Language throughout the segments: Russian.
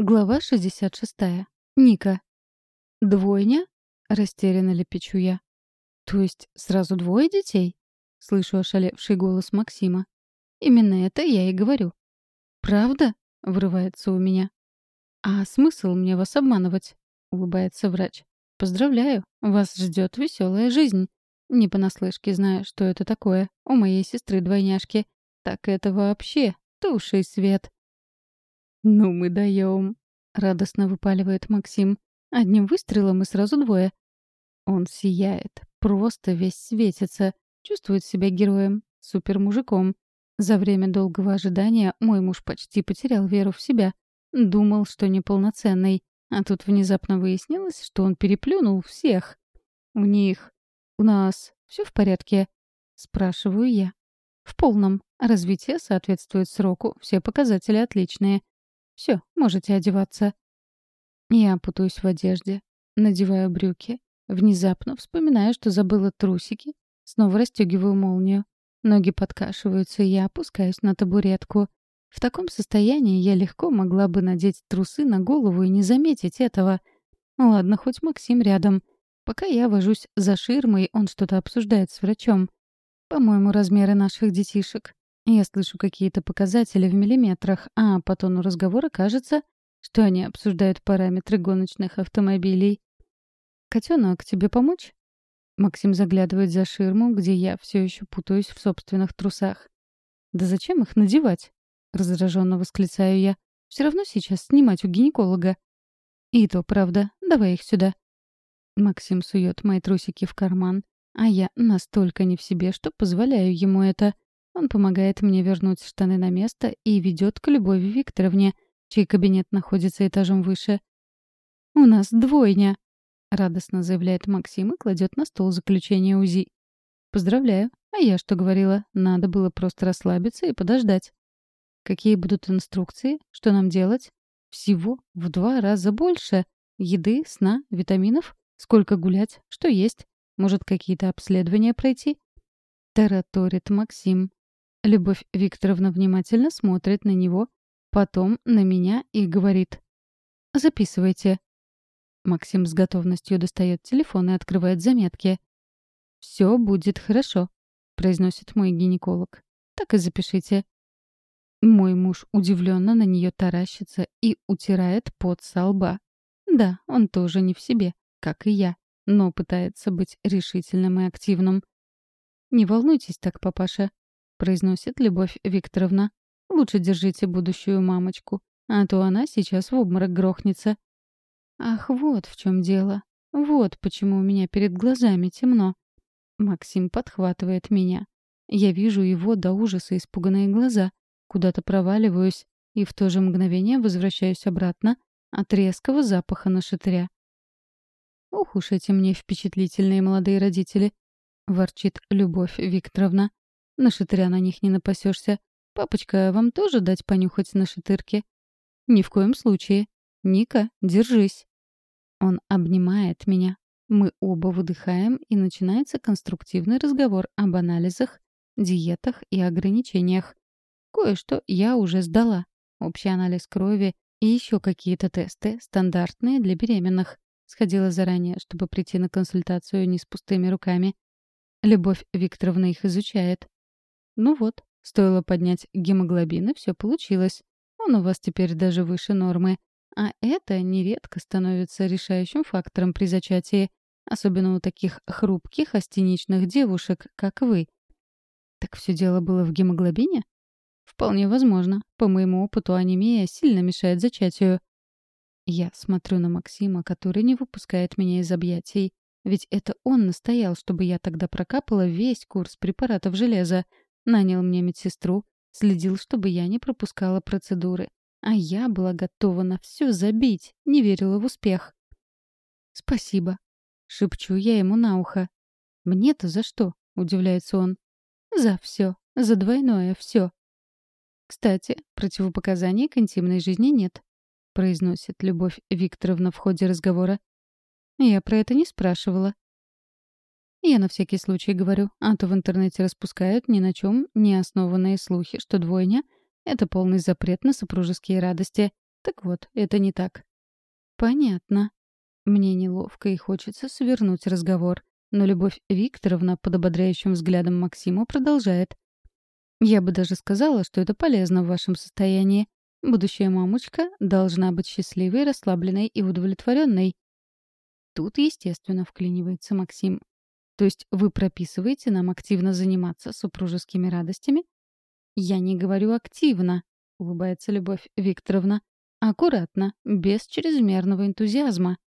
Глава 66. Ника. «Двойня?» — растерянно лепечу я. «То есть сразу двое детей?» — слышу ошалевший голос Максима. «Именно это я и говорю». «Правда?» — вырывается у меня. «А смысл мне вас обманывать?» — улыбается врач. «Поздравляю, вас ждет веселая жизнь. Не понаслышке знаю, что это такое. У моей сестры двойняшки. Так это вообще туши свет». «Ну мы даем!» — радостно выпаливает Максим. «Одним выстрелом и сразу двое». Он сияет, просто весь светится, чувствует себя героем, супермужиком. За время долгого ожидания мой муж почти потерял веру в себя. Думал, что неполноценный, а тут внезапно выяснилось, что он переплюнул всех. «У них... у нас все в порядке?» — спрашиваю я. «В полном. Развитие соответствует сроку, все показатели отличные. Все, можете одеваться. Я путаюсь в одежде, надеваю брюки. Внезапно вспоминаю, что забыла трусики. Снова расстегиваю молнию. Ноги подкашиваются, и я опускаюсь на табуретку. В таком состоянии я легко могла бы надеть трусы на голову и не заметить этого. Ладно, хоть Максим рядом. Пока я вожусь за ширмой, он что-то обсуждает с врачом. По-моему, размеры наших детишек. Я слышу какие-то показатели в миллиметрах, а по тону разговора кажется, что они обсуждают параметры гоночных автомобилей. «Котенок, тебе помочь?» Максим заглядывает за ширму, где я все еще путаюсь в собственных трусах. «Да зачем их надевать?» — раздраженно восклицаю я. «Все равно сейчас снимать у гинеколога». «И то правда. Давай их сюда». Максим сует мои трусики в карман, а я настолько не в себе, что позволяю ему это — он помогает мне вернуть штаны на место и ведет к Любови Викторовне, чей кабинет находится этажом выше. «У нас двойня», — радостно заявляет Максим и кладет на стол заключение УЗИ. «Поздравляю. А я что говорила? Надо было просто расслабиться и подождать. Какие будут инструкции? Что нам делать? Всего в два раза больше. Еды, сна, витаминов? Сколько гулять? Что есть? Может, какие-то обследования пройти?» Тараторит Максим. Любовь Викторовна внимательно смотрит на него, потом на меня и говорит «Записывайте». Максим с готовностью достает телефон и открывает заметки. «Все будет хорошо», — произносит мой гинеколог. «Так и запишите». Мой муж удивленно на нее таращится и утирает пот со лба. Да, он тоже не в себе, как и я, но пытается быть решительным и активным. «Не волнуйтесь так, папаша», — произносит Любовь Викторовна. «Лучше держите будущую мамочку, а то она сейчас в обморок грохнется». «Ах, вот в чем дело. Вот почему у меня перед глазами темно». Максим подхватывает меня. Я вижу его до ужаса испуганные глаза, куда-то проваливаюсь и в то же мгновение возвращаюсь обратно от резкого запаха нашатыря. «Ох уж эти мне впечатлительные молодые родители!» — ворчит Любовь Викторовна. На шатыря на них не напасешься. Папочка, вам тоже дать понюхать на шатырке? Ни в коем случае. Ника, держись. Он обнимает меня. Мы оба выдыхаем, и начинается конструктивный разговор об анализах, диетах и ограничениях. Кое-что я уже сдала. Общий анализ крови и еще какие-то тесты, стандартные для беременных. Сходила заранее, чтобы прийти на консультацию не с пустыми руками. Любовь Викторовна их изучает. Ну вот, стоило поднять гемоглобин, и все получилось. Он у вас теперь даже выше нормы. А это нередко становится решающим фактором при зачатии, особенно у таких хрупких астеничных девушек, как вы. Так все дело было в гемоглобине? Вполне возможно. По моему опыту, анемия сильно мешает зачатию. Я смотрю на Максима, который не выпускает меня из объятий. Ведь это он настоял, чтобы я тогда прокапала весь курс препаратов железа, Нанял мне медсестру, следил, чтобы я не пропускала процедуры. А я была готова на все забить, не верила в успех. «Спасибо», — шепчу я ему на ухо. «Мне-то за что?» — удивляется он. «За все, за двойное все». «Кстати, противопоказаний к интимной жизни нет», — произносит Любовь Викторовна в ходе разговора. «Я про это не спрашивала», я на всякий случай говорю, а то в интернете распускают ни на чем не основанные слухи, что двойня — это полный запрет на супружеские радости. Так вот, это не так. Понятно. Мне неловко и хочется свернуть разговор. Но Любовь Викторовна под ободряющим взглядом Максиму продолжает. «Я бы даже сказала, что это полезно в вашем состоянии. Будущая мамочка должна быть счастливой, расслабленной и удовлетворенной». Тут, естественно, вклинивается Максим. «То есть вы прописываете нам активно заниматься супружескими радостями?» «Я не говорю активно», — улыбается Любовь Викторовна. «Аккуратно, без чрезмерного энтузиазма».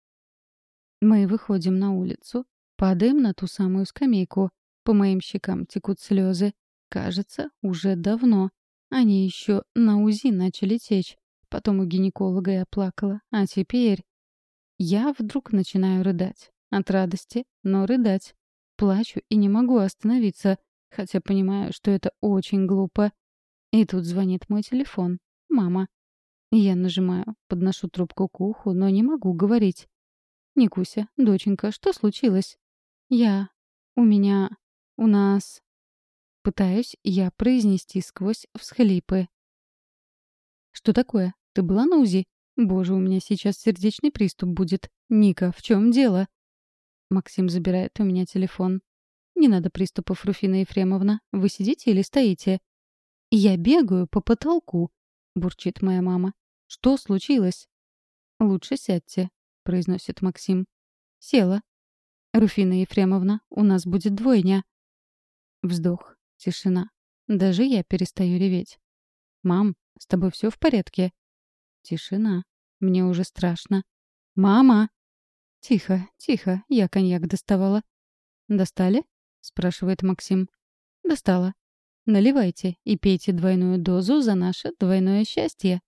Мы выходим на улицу, Падаем на ту самую скамейку. По моим щекам текут слезы. Кажется, уже давно. Они еще на УЗИ начали течь. Потом у гинеколога я плакала. А теперь... Я вдруг начинаю рыдать. От радости, но рыдать. Плачу и не могу остановиться, хотя понимаю, что это очень глупо. И тут звонит мой телефон. Мама. Я нажимаю, подношу трубку к уху, но не могу говорить. «Никуся, доченька, что случилось?» «Я. У меня. У нас...» Пытаюсь я произнести сквозь всхлипы. «Что такое? Ты была на УЗИ? Боже, у меня сейчас сердечный приступ будет. Ника, в чем дело?» Максим забирает у меня телефон. «Не надо приступов, Руфина Ефремовна. Вы сидите или стоите?» «Я бегаю по потолку», — бурчит моя мама. «Что случилось?» «Лучше сядьте», — произносит Максим. «Села. «Руфина Ефремовна, у нас будет двойня». Вздох, тишина. Даже я перестаю реветь. «Мам, с тобой все в порядке?» Тишина. Мне уже страшно. «Мама!» «Тихо, тихо, я коньяк доставала». «Достали?» — спрашивает Максим. «Достала. Наливайте и пейте двойную дозу за наше двойное счастье».